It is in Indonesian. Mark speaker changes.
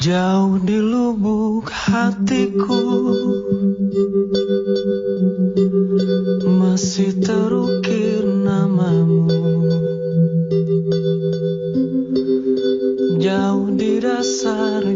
Speaker 1: Jauh di lubuk hatiku. Masih terukir namamu. Jauh di dasar